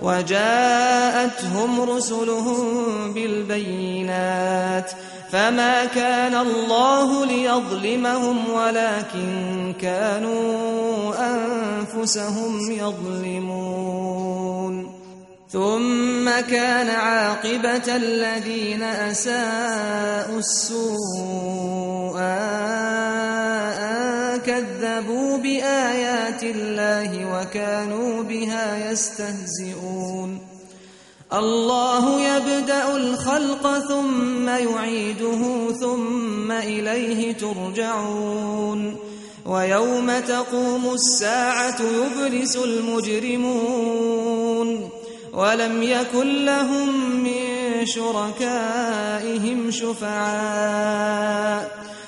وجاءتهم رسلهم بالبينات فما كان الله ليظلمهم ولكن كانوا أنفسهم يظلمون. ثم كان عاقبة الذين أساءوا السوءات كذبوا بآيات الله وكانوا بها يستهزئون الله يبدأ الخلق ثم يعيده ثم إليه ترجعون ويوم تقوم الساعة يبرس المجرمون ولم يكن لهم من شركائهم شفعاء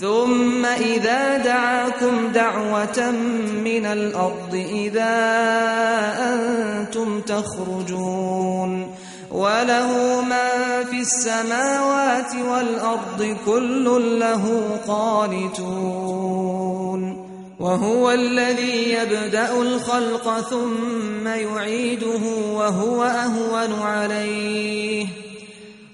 ثم إذا دعاكم دعوة من الأرض إذا أنتم تخرجون وله ما في السماوات والأرض كل له قانتون وهو الذي يبدأ الخلق ثم يعيده وهو أهون عليه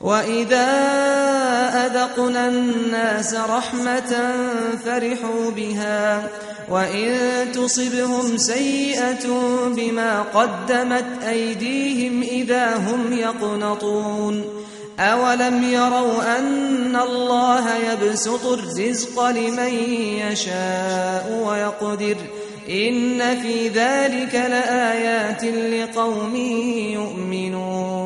وَإِذَا أَذَقْنَا النَّاسَ رَحْمَةً فَرِحُوا بِهَا وَإِن تُصِبْهُمْ سَيِّئَةٌ بِمَا قَدَّمَتْ أَيْدِيهِمْ إِذَا هُمْ يَقْنَطُونَ أَوَلَمْ يَرَوْا أَنَّ اللَّهَ يَبْسُطُ الرِّزْقَ لِمَن يَشَاءُ وَيَقْدِرُ إِنَّ فِي ذَلِكَ لَآيَاتٍ لِقَوْمٍ يُؤْمِنُونَ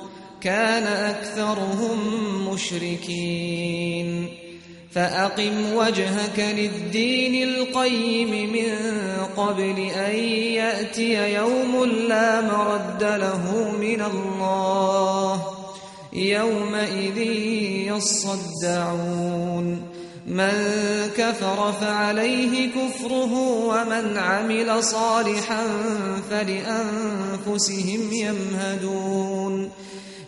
كان أكثرهم مشركين. فأقم وجهك للدين القيم من قبل أن يأتي يوم لا مرد له من الله. يومئذ يصدعون. من كفر فعليه كفره ومن عمل صالحا فلأنفسهم يمهدون.